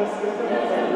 Christ is risen.